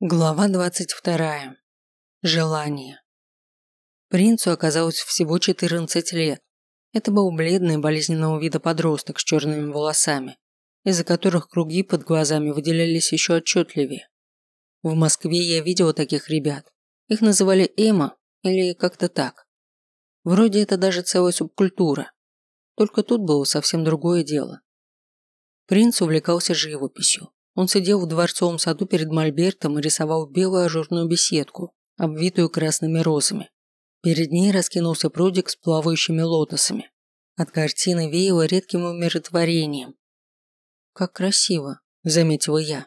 Глава двадцать вторая. Желание. Принцу оказалось всего 14 лет. Это был бледный болезненного вида подросток с черными волосами, из-за которых круги под глазами выделялись еще отчетливее. В Москве я видела таких ребят. Их называли Эма или как-то так. Вроде это даже целая субкультура. Только тут было совсем другое дело. Принц увлекался живописью, он сидел в дворцовом саду перед мольбертом и рисовал белую ажурную беседку, обвитую красными розами. Перед ней раскинулся прудик с плавающими лотосами. От картины веяло редким умиротворением. «Как красиво», – заметила я.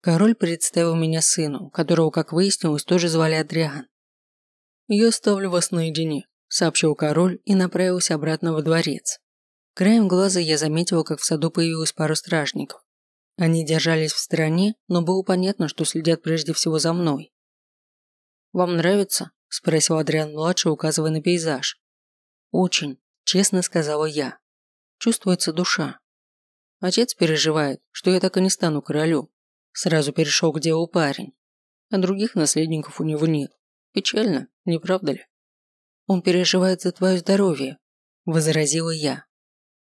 Король представил меня сыну, которого, как выяснилось, тоже звали Адриан. «Я оставлю вас наедине», – сообщил король и направился обратно во дворец. Краем глаза я заметила, как в саду появилась пара стражников. Они держались в стороне, но было понятно, что следят прежде всего за мной. «Вам нравится?» – спросил Адриан-младший, указывая на пейзаж. «Очень», – честно сказала я. «Чувствуется душа. Отец переживает, что я так и не стану королем. Сразу перешел к делу парень. А других наследников у него нет. Печально, не правда ли?» «Он переживает за твое здоровье», – возразила я.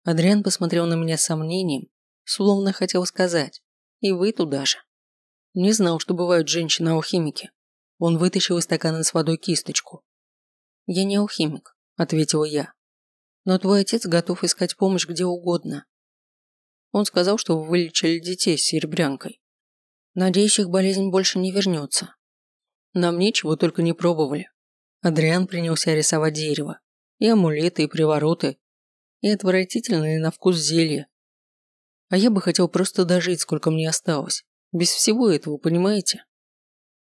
Адриан посмотрел на меня с сомнением, Словно хотел сказать. И вы туда же. Не знал, что бывают женщины-алхимики. Он вытащил из стакана с водой кисточку. «Я не алхимик», – ответила я. «Но твой отец готов искать помощь где угодно. Он сказал, что вы вылечили детей с серебрянкой. Надеюсь, их болезнь больше не вернется. Нам ничего только не пробовали. Адриан принялся рисовать дерево. И амулеты, и привороты, и отвратительные на вкус зелья, а я бы хотел просто дожить, сколько мне осталось. Без всего этого, понимаете?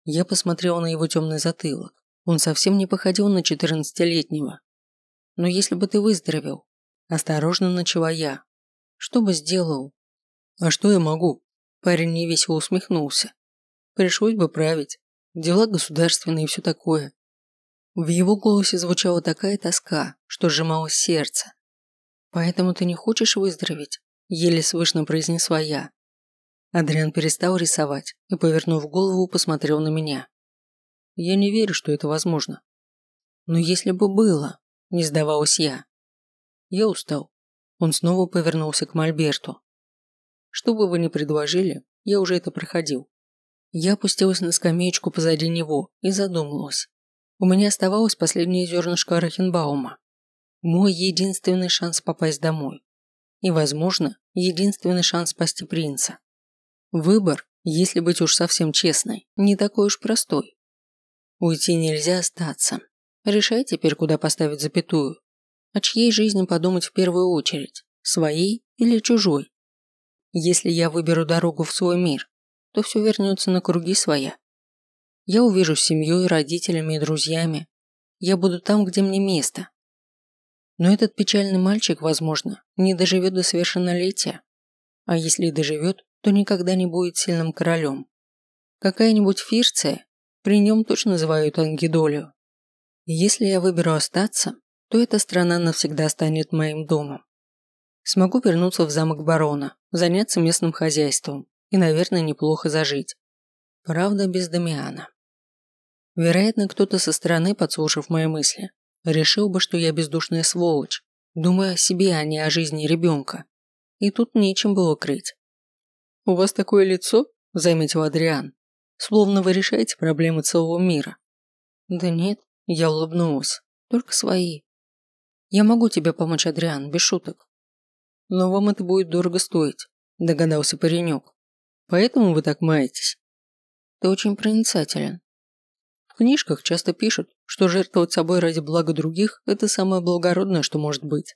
Я посмотрел на его темный затылок. Он совсем не походил на четырнадцатилетнего. Но если бы ты выздоровел, осторожно начала я. Что бы сделал? А что я могу? Парень невесело усмехнулся. Пришлось бы править. Дела государственные и все такое. В его голосе звучала такая тоска, что сжималось сердце. Поэтому ты не хочешь выздороветь? Еле слышно произнесла я. Адриан перестал рисовать и, повернув голову, посмотрел на меня. Я не верю, что это возможно. Но если бы было, не сдавалась я. Я устал. Он снова повернулся к Мольберту. Что бы вы ни предложили, я уже это проходил. Я опустилась на скамеечку позади него и задумалась. У меня оставалось последнее зернышко Рахенбаума. Мой единственный шанс попасть домой и, возможно, единственный шанс спасти принца. Выбор, если быть уж совсем честной, не такой уж простой. Уйти нельзя остаться. Решай теперь, куда поставить запятую. О чьей жизни подумать в первую очередь, своей или чужой. Если я выберу дорогу в свой мир, то все вернется на круги своя. Я увижу семьей, родителями и друзьями. Я буду там, где мне место, но этот печальный мальчик, возможно, не доживет до совершеннолетия. А если и доживет, то никогда не будет сильным королем. Какая-нибудь Фирция, при нем точно называют Ангидолию. Если я выберу остаться, то эта страна навсегда станет моим домом. Смогу вернуться в замок барона, заняться местным хозяйством и, наверное, неплохо зажить. Правда, без Дамиана. Вероятно, кто-то со стороны, подслушав мои мысли, Решил бы, что я бездушная сволочь, думая о себе, а не о жизни ребенка. И тут нечем было крыть. «У вас такое лицо?» – заметил Адриан. «Словно вы решаете проблемы целого мира». «Да нет», – я улыбнулась. «Только свои». «Я могу тебе помочь, Адриан, без шуток». «Но вам это будет дорого стоить», – догадался паренек. «Поэтому вы так маетесь». «Ты очень проницателен», книжках часто пишут, что жертвовать собой ради блага других – это самое благородное, что может быть.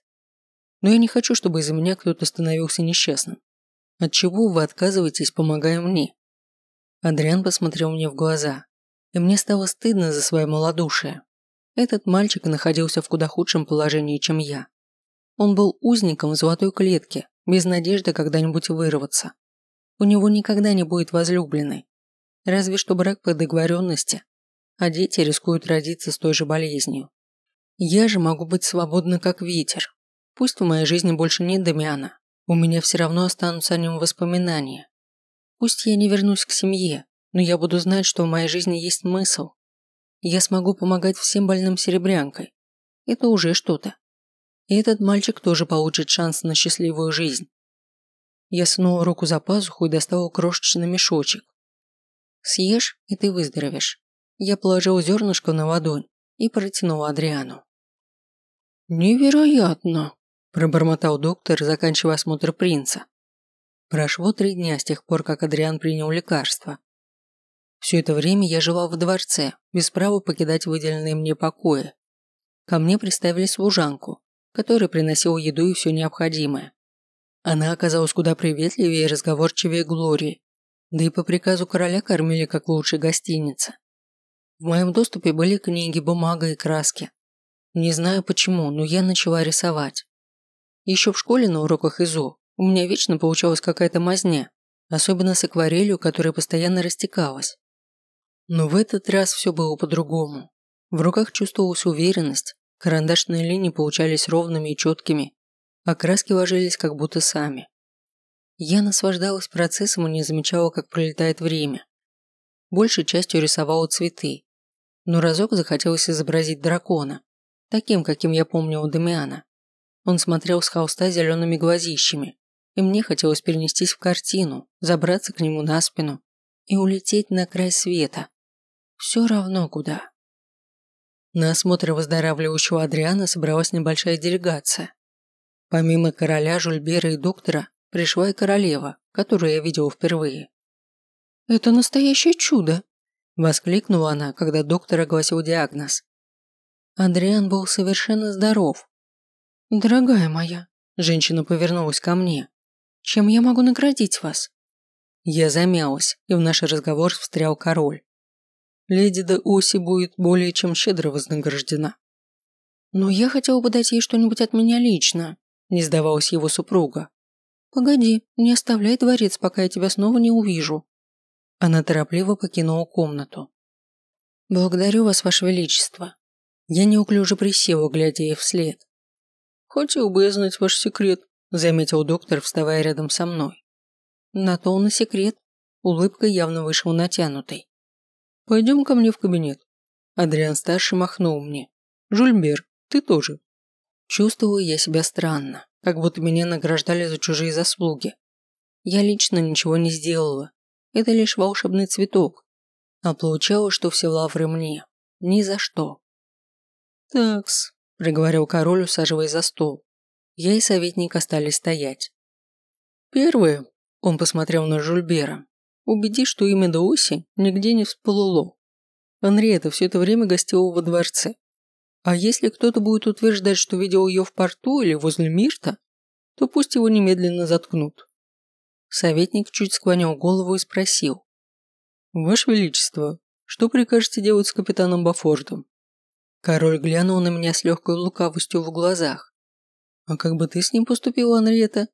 Но я не хочу, чтобы из-за меня кто-то становился несчастным. Отчего вы отказываетесь, помогая мне? Адриан посмотрел мне в глаза, и мне стало стыдно за свое малодушие. Этот мальчик находился в куда худшем положении, чем я. Он был узником в золотой клетке, без надежды когда-нибудь вырваться. У него никогда не будет возлюбленной. Разве что брак по договоренности, а дети рискуют родиться с той же болезнью. Я же могу быть свободна как ветер. Пусть в моей жизни больше нет Дамиана, у меня все равно останутся о нем воспоминания. Пусть я не вернусь к семье, но я буду знать, что в моей жизни есть смысл. Я смогу помогать всем больным серебрянкой. Это уже что-то. И этот мальчик тоже получит шанс на счастливую жизнь. Я сунул руку за пазуху и достал крошечный мешочек. Съешь, и ты выздоровеешь. Я положил зернышко на ладонь и протянул Адриану. «Невероятно!» – пробормотал доктор, заканчивая осмотр принца. Прошло три дня с тех пор, как Адриан принял лекарство. Все это время я жила в дворце, без права покидать выделенные мне покои. Ко мне представили служанку, которая приносила еду и все необходимое. Она оказалась куда приветливее и разговорчивее Глории, да и по приказу короля кормили как лучшей гостинице. В моем доступе были книги, бумага и краски. Не знаю почему, но я начала рисовать. Еще в школе на уроках ИЗО у меня вечно получалась какая-то мазня, особенно с акварелью, которая постоянно растекалась. Но в этот раз все было по-другому. В руках чувствовалась уверенность, карандашные линии получались ровными и четкими, а краски ложились как будто сами. Я наслаждалась процессом и не замечала, как пролетает время. Большей частью рисовала цветы, но разок захотелось изобразить дракона, таким, каким я помню у Дамиана. Он смотрел с холста зелеными глазищами, и мне хотелось перенестись в картину, забраться к нему на спину и улететь на край света. Все равно куда. На осмотр выздоравливающего Адриана собралась небольшая делегация. Помимо короля, Жульбера и доктора, пришла и королева, которую я видела впервые. «Это настоящее чудо!» Воскликнула она, когда доктор огласил диагноз. Адриан был совершенно здоров. «Дорогая моя», – женщина повернулась ко мне, – «чем я могу наградить вас?» Я замялась, и в наш разговор встрял король. Леди де Оси будет более чем щедро вознаграждена. «Но я хотела бы дать ей что-нибудь от меня лично», – не сдавалась его супруга. «Погоди, не оставляй дворец, пока я тебя снова не увижу. Она торопливо покинула комнату. «Благодарю вас, Ваше Величество». Я неуклюже присела, глядя ей вслед. «Хотел бы я знать ваш секрет», – заметил доктор, вставая рядом со мной. На то он и секрет. Улыбка явно вышла натянутой. «Пойдем ко мне в кабинет». Адриан-старший махнул мне. «Жульбер, ты тоже». Чувствую я себя странно, как будто меня награждали за чужие заслуги. Я лично ничего не сделала, это лишь волшебный цветок. А получалось, что все лавры мне. Ни за что. «Такс», – проговорил король, усаживаясь за стол. Я и советник остались стоять. «Первое», – он посмотрел на Жульбера, – «убедись, что имя Дооси нигде не всплыло. Анриета все это время гостила во дворце. А если кто-то будет утверждать, что видел ее в порту или возле Мирта, то пусть его немедленно заткнут. Советник чуть склонил голову и спросил. «Ваше Величество, что прикажете делать с капитаном Бафортом?» Король глянул на меня с легкой лукавостью в глазах. «А как бы ты с ним поступила, Анриета?»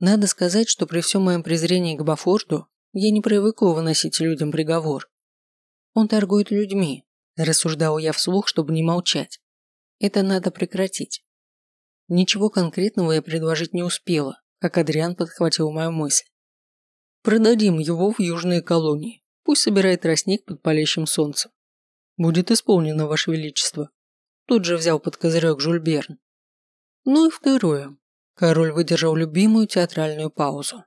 Надо сказать, что при всем моем презрении к Бафорту я не привыкла выносить людям приговор. Он торгует людьми, рассуждал я вслух, чтобы не молчать. Это надо прекратить. Ничего конкретного я предложить не успела, как Адриан подхватил мою мысль. Продадим его в южные колонии. Пусть собирает тростник под палящим солнцем. Будет исполнено, Ваше Величество. Тут же взял под козырек Жульберн. Ну и второе. Король выдержал любимую театральную паузу.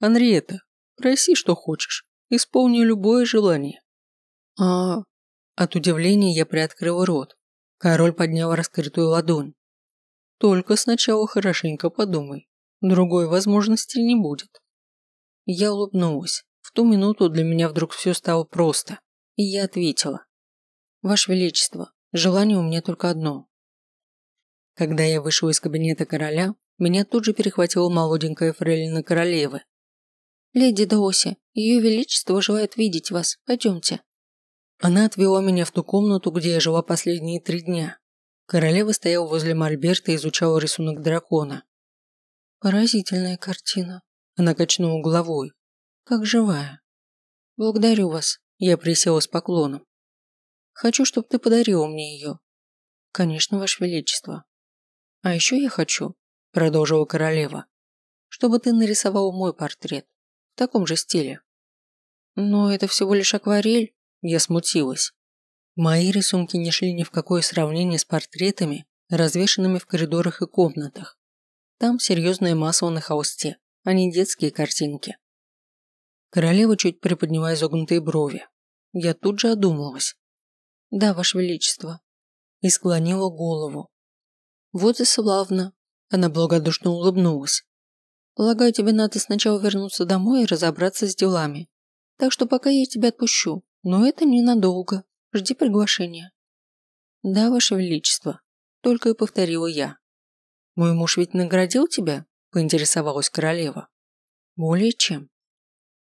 Анриета, проси, что хочешь. Исполню любое желание. А... От удивления я приоткрыл рот. Король поднял раскрытую ладонь. Только сначала хорошенько подумай. Другой возможности не будет. Я улыбнулась. В ту минуту для меня вдруг все стало просто. И я ответила. Ваше Величество, желание у меня только одно. Когда я вышел из кабинета короля, меня тут же перехватила молоденькая фрейлина королевы. «Леди Дооси, ее величество желает видеть вас. Пойдемте». Она отвела меня в ту комнату, где я жила последние три дня. Королева стояла возле мольберта и изучала рисунок дракона. Поразительная картина. Она качнула головой. Как живая. Благодарю вас. Я присела с поклоном. Хочу, чтобы ты подарила мне ее. Конечно, ваше величество. А еще я хочу, продолжила королева, чтобы ты нарисовал мой портрет в таком же стиле. Но это всего лишь акварель. Я смутилась. Мои рисунки не шли ни в какое сравнение с портретами, развешанными в коридорах и комнатах. Там серьезное масло на холсте, а не детские картинки. Королева чуть приподняла изогнутые брови. Я тут же одумалась. «Да, Ваше Величество». И склонила голову. «Вот и славно». Она благодушно улыбнулась. «Полагаю, тебе надо сначала вернуться домой и разобраться с делами. Так что пока я тебя отпущу, но это ненадолго. Жди приглашения». «Да, Ваше Величество», – только и повторила я. «Мой муж ведь наградил тебя?» – поинтересовалась королева. «Более чем».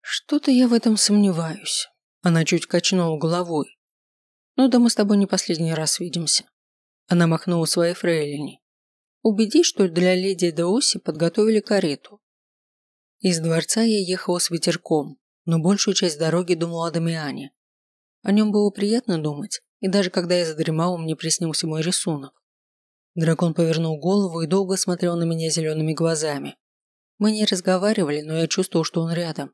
«Что-то я в этом сомневаюсь». Она чуть качнула головой. «Ну да мы с тобой не последний раз видимся». Она махнула своей фрейлине. «Убедись, что для леди Деоси подготовили карету». Из дворца я ехала с ветерком, но большую часть дороги думала о Дамиане. О нем было приятно думать, и даже когда я задремала, мне приснился мой рисунок. Дракон повернул голову и долго смотрел на меня зелеными глазами. Мы не разговаривали, но я чувствовал, что он рядом.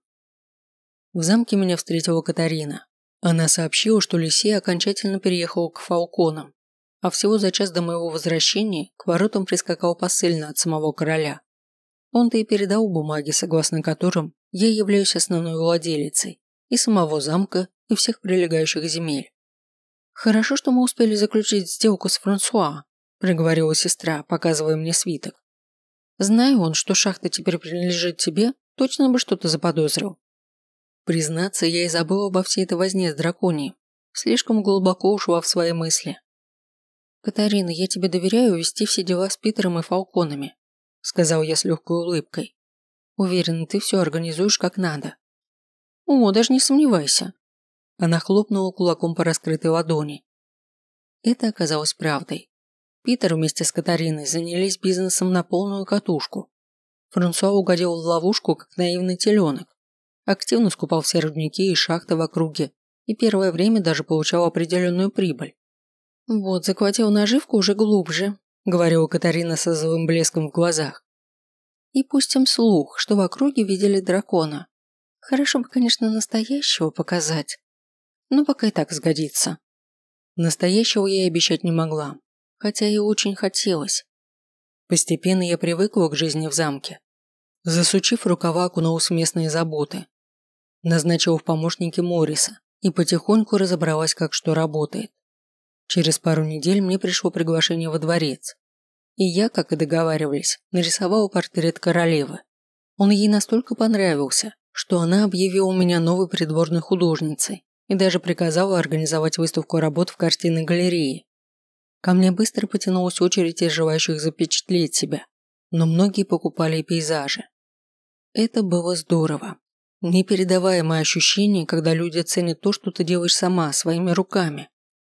В замке меня встретила Катарина. Она сообщила, что Лисия окончательно переехала к Фалконам, а всего за час до моего возвращения к воротам прискакал посыльно от самого короля. Он-то и передал бумаги, согласно которым я являюсь основной владелицей и самого замка, и всех прилегающих земель. «Хорошо, что мы успели заключить сделку с Франсуа», – проговорила сестра, показывая мне свиток. «Зная он, что шахта теперь принадлежит тебе, точно бы что-то заподозрил. Признаться, я и забыла обо всей этой возне с драконией. Слишком глубоко ушла в свои мысли. «Катарина, я тебе доверяю вести все дела с Питером и Фалконами», сказал я с легкой улыбкой. «Уверена, ты все организуешь как надо». «О, даже не сомневайся». Она хлопнула кулаком по раскрытой ладони. Это оказалось правдой. Питер вместе с Катариной занялись бизнесом на полную катушку. Франсуа угодил в ловушку, как наивный теленок, активно скупал все рудники и шахты в округе и первое время даже получал определенную прибыль. «Вот, захватил наживку уже глубже», – говорила Катарина с злым блеском в глазах. «И пустим слух, что в округе видели дракона. Хорошо бы, конечно, настоящего показать, но пока и так сгодится». Настоящего я и обещать не могла, хотя и очень хотелось. Постепенно я привыкла к жизни в замке. Засучив рукава, окунулась в местные заботы, Назначил в помощники Морриса и потихоньку разобралась, как что работает. Через пару недель мне пришло приглашение во дворец. И я, как и договаривались, нарисовал портрет королевы. Он ей настолько понравился, что она объявила меня новой придворной художницей и даже приказала организовать выставку работ в картинной галерее. Ко мне быстро потянулась очередь из желающих запечатлеть себя, но многие покупали пейзажи. Это было здорово. Непередаваемое ощущение, когда люди ценят то, что ты делаешь сама, своими руками.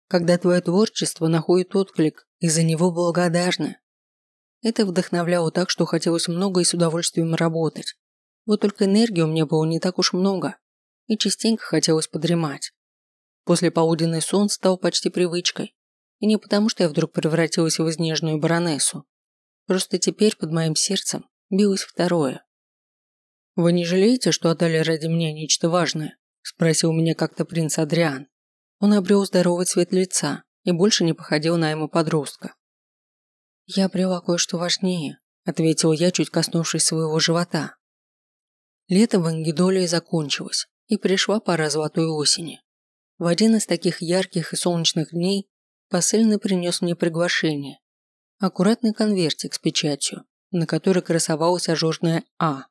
Когда твое творчество находит отклик и за него благодарны. Это вдохновляло так, что хотелось много и с удовольствием работать. Вот только энергии у меня было не так уж много, и частенько хотелось подремать. После полуденный сон стал почти привычкой. И не потому, что я вдруг превратилась в изнежную баронессу. Просто теперь под моим сердцем билось второе. «Вы не жалеете, что отдали ради меня нечто важное?» – спросил меня как-то принц Адриан. Он обрел здоровый цвет лица и больше не походил на ему подростка. «Я обрела кое-что важнее», – ответил я, чуть коснувшись своего живота. Лето в Ангидолии закончилось, и пришла пора золотой осени. В один из таких ярких и солнечных дней посыльный принес мне приглашение. Аккуратный конвертик с печатью, на которой красовалась ажурная «А».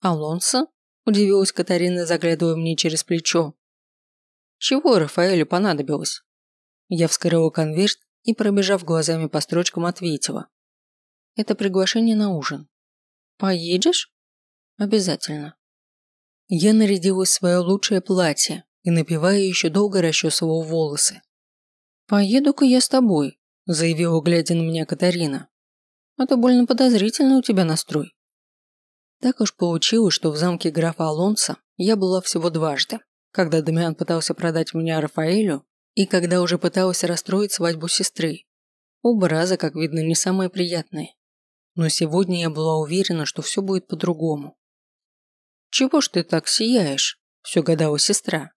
«Алонсо?» – удивилась Катарина, заглядывая мне через плечо. «Чего Рафаэлю понадобилось?» Я вскрыла конверт и, пробежав глазами по строчкам, ответила. «Это приглашение на ужин». «Поедешь?» «Обязательно». Я нарядилась в свое лучшее платье и, напивая, еще долго расчесывала волосы. «Поеду-ка я с тобой», – заявила, глядя на меня Катарина. «Это больно подозрительно у тебя настрой». Так уж получилось, что в замке графа Алонса я была всего дважды. Когда Дамиан пытался продать меня Рафаэлю, и когда уже пыталась расстроить свадьбу сестры. Оба раза, как видно, не самые приятные. Но сегодня я была уверена, что все будет по-другому. «Чего ж ты так сияешь?» все гадала сестра,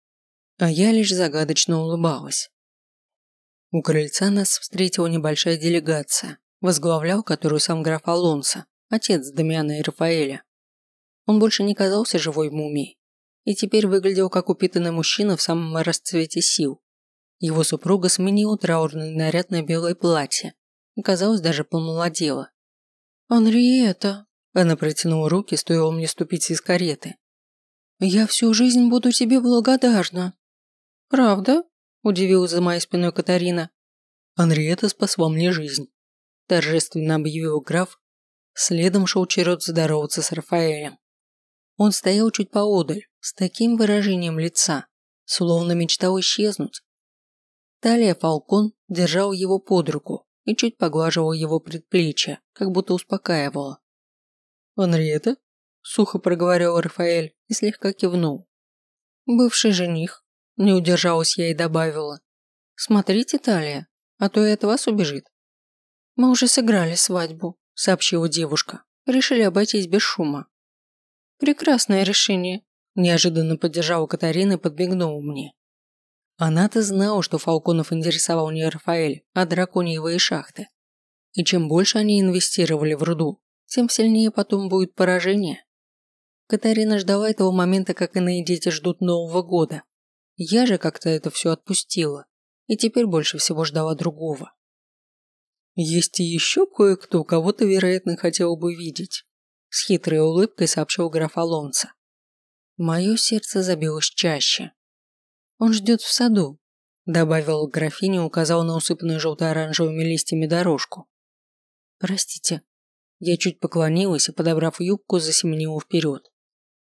а я лишь загадочно улыбалась. У крыльца нас встретила небольшая делегация, возглавлял которую сам граф Алонсо, отец Дамиана и Рафаэля. Он больше не казался живой мумией и теперь выглядел как упитанный мужчина в самом расцвете сил. Его супруга сменила траурный наряд на белое платье и, казалось, даже помолодела. «Анриета!» Она протянула руки, стоило мне ступить из кареты. «Я всю жизнь буду тебе благодарна». «Правда?» – удивилась за моей спиной Катарина. «Анриета спасла мне жизнь», – торжественно объявил граф. Следом шел черед здороваться с Рафаэлем. Он стоял чуть поодаль, с таким выражением лица, словно мечтал исчезнуть. Талия Фалкон держал его под руку и чуть поглаживал его предплечье, как будто успокаивала. «Анриета?» – сухо проговорил Рафаэль и слегка кивнул. «Бывший жених», – не удержалась я и добавила. «Смотрите, Талия, а то и от вас убежит». «Мы уже сыграли свадьбу», – сообщила девушка. «Решили обойтись без шума». «Прекрасное решение», – неожиданно поддержала Катарина и подбегнула мне. Она-то знала, что Фалконов интересовал не Рафаэль, а драконьевые шахты. И чем больше они инвестировали в руду, тем сильнее потом будет поражение. Катарина ждала этого момента, как иные дети ждут Нового года. Я же как-то это все отпустила, и теперь больше всего ждала другого. Есть и еще кое-кто, кого ты, вероятно, хотел бы видеть. С хитрой улыбкой сообщил граф Алонсо. Мое сердце забилось чаще. Он ждет в саду, добавил графиня, указал на усыпанную желто-оранжевыми листьями дорожку. Простите. Я чуть поклонилась и, подобрав юбку, засеменила вперед.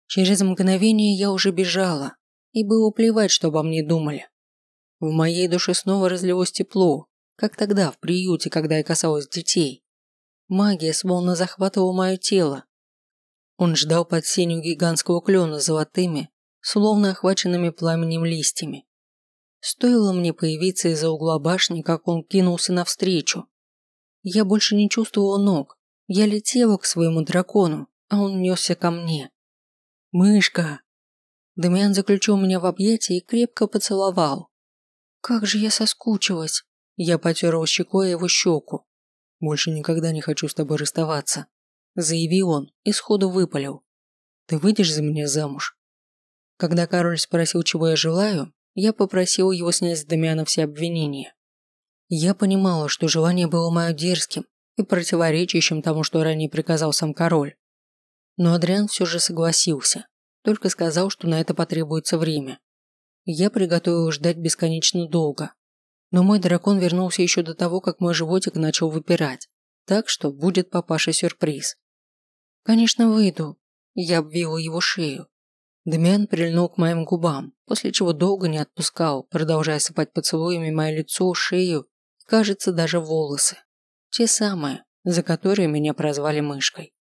Через мгновение я уже бежала, и было плевать, что обо мне думали. В моей душе снова разлилось тепло, как тогда в приюте, когда я касалась детей. Магия словно захватывала мое тело, он ждал под сенью гигантского клена золотыми, словно охваченными пламенем листьями. Стоило мне появиться из-за угла башни, как он кинулся навстречу. Я больше не чувствовала ног. Я летела к своему дракону, а он несся ко мне. «Мышка!» Дамиан заключил меня в объятия и крепко поцеловал. «Как же я соскучилась!» Я потерла щекой его щеку. «Больше никогда не хочу с тобой расставаться», заявил он и сходу выпалил. «Ты выйдешь за меня замуж?» Когда король спросил, чего я желаю, я попросил его снять с Дамиана все обвинения. Я понимала, что желание было мое дерзким и противоречащим тому, что ранее приказал сам король. Но Адриан все же согласился, только сказал, что на это потребуется время. Я приготовил ждать бесконечно долго. Но мой дракон вернулся еще до того, как мой животик начал выпирать, так что будет папаше сюрприз. «Конечно, выйду». Я обвила его шею. Демиан прильнул к моим губам, после чего долго не отпускал, продолжая сыпать поцелуями мое лицо, шею кажется, даже волосы. Те самые, за которые меня прозвали мышкой.